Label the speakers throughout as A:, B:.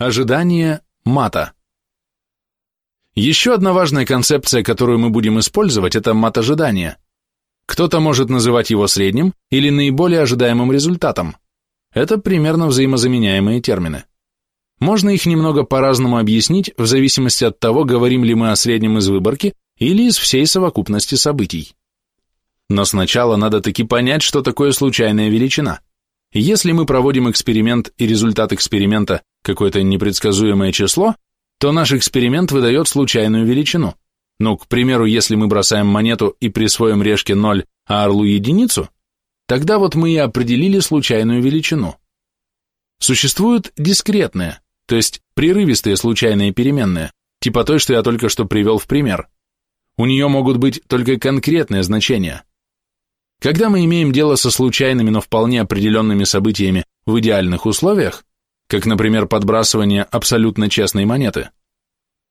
A: Ожидание мата. Еще одна важная концепция, которую мы будем использовать, это мат ожидания. Кто-то может называть его средним или наиболее ожидаемым результатом. Это примерно взаимозаменяемые термины. Можно их немного по-разному объяснить в зависимости от того, говорим ли мы о среднем из выборки или из всей совокупности событий. Но сначала надо таки понять, что такое случайная величина. Если мы проводим эксперимент и результат эксперимента какое-то непредсказуемое число, то наш эксперимент выдает случайную величину. Ну, к примеру, если мы бросаем монету и присвоим решке 0, а орлу единицу, тогда вот мы и определили случайную величину. Существуют дискретные, то есть прерывистые случайные переменные, типа той, что я только что привел в пример. У нее могут быть только конкретные значения. Когда мы имеем дело со случайными, но вполне определенными событиями в идеальных условиях, как, например, подбрасывание абсолютно честной монеты,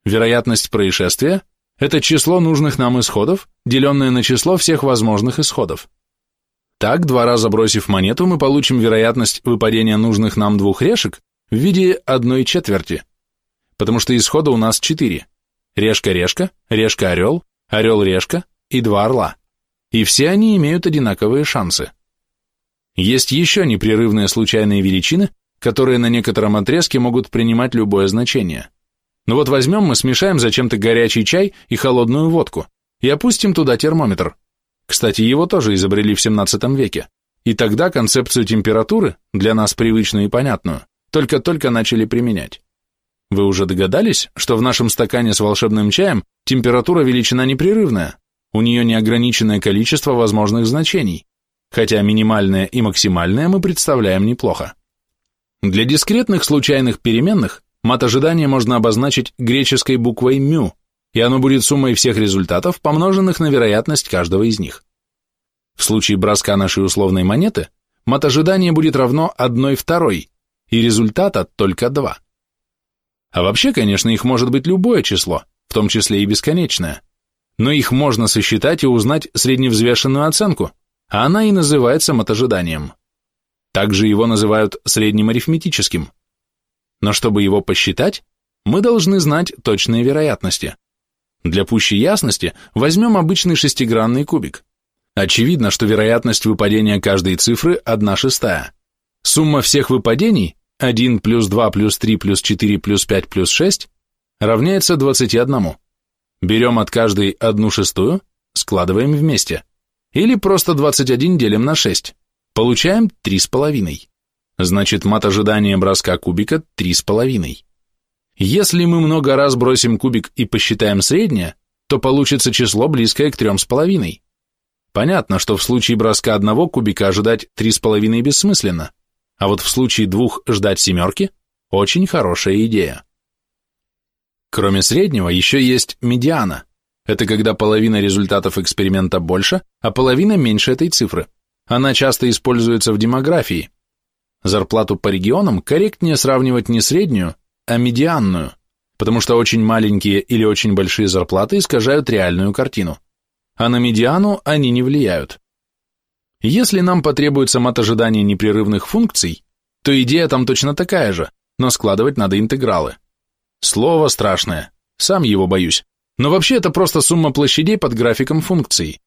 A: вероятность происшествия – это число нужных нам исходов, деленное на число всех возможных исходов. Так, два раза бросив монету, мы получим вероятность выпадения нужных нам двух решек в виде одной четверти, потому что исхода у нас четыре – решка-решка, решка-орел, орел-решка и два орла и все они имеют одинаковые шансы. Есть еще непрерывные случайные величины, которые на некотором отрезке могут принимать любое значение. Ну вот возьмем мы, смешаем зачем-то горячий чай и холодную водку и опустим туда термометр. Кстати, его тоже изобрели в 17 веке. И тогда концепцию температуры, для нас привычную и понятную, только-только начали применять. Вы уже догадались, что в нашем стакане с волшебным чаем температура величина непрерывная, у нее неограниченное количество возможных значений, хотя минимальное и максимальное мы представляем неплохо. Для дискретных случайных переменных мат ожидания можно обозначить греческой буквой μ, и оно будет суммой всех результатов, помноженных на вероятность каждого из них. В случае броска нашей условной монеты мат ожидания будет равно 1 второй, и результата только 2. А вообще, конечно, их может быть любое число, в том числе и бесконечное но их можно сосчитать и узнать средневзвешенную оценку, а она и называется мотожиданием. Также его называют средним арифметическим. Но чтобы его посчитать, мы должны знать точные вероятности. Для пущей ясности возьмем обычный шестигранный кубик. Очевидно, что вероятность выпадения каждой цифры 1 шестая. Сумма всех выпадений 1 плюс 2 плюс 3 плюс 4 плюс 5 плюс 6 равняется 21. Берем от каждой одну шестую, складываем вместе. Или просто 21 делим на 6. Получаем 3,5. Значит, мат ожидания броска кубика 3,5. Если мы много раз бросим кубик и посчитаем среднее, то получится число близкое к 3,5. Понятно, что в случае броска одного кубика ожидать 3,5 бессмысленно, а вот в случае двух ждать семерки – очень хорошая идея. Кроме среднего, еще есть медиана. Это когда половина результатов эксперимента больше, а половина меньше этой цифры. Она часто используется в демографии. Зарплату по регионам корректнее сравнивать не среднюю, а медианную, потому что очень маленькие или очень большие зарплаты искажают реальную картину. А на медиану они не влияют. Если нам потребуется мат ожидания непрерывных функций, то идея там точно такая же, но складывать надо интегралы. Слово страшное, сам его боюсь. Но вообще это просто сумма площадей под графиком функций.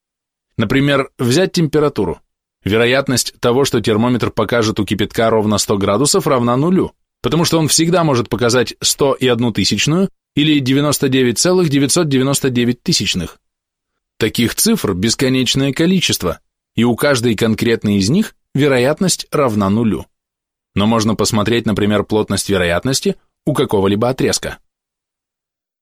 A: Например, взять температуру. Вероятность того, что термометр покажет у кипятка ровно 100 градусов, равна нулю, потому что он всегда может показать 100 и одну тысячную или 99,999 тысячных. Таких цифр бесконечное количество, и у каждой конкретной из них вероятность равна нулю. Но можно посмотреть, например, плотность вероятности у какого-либо отрезка.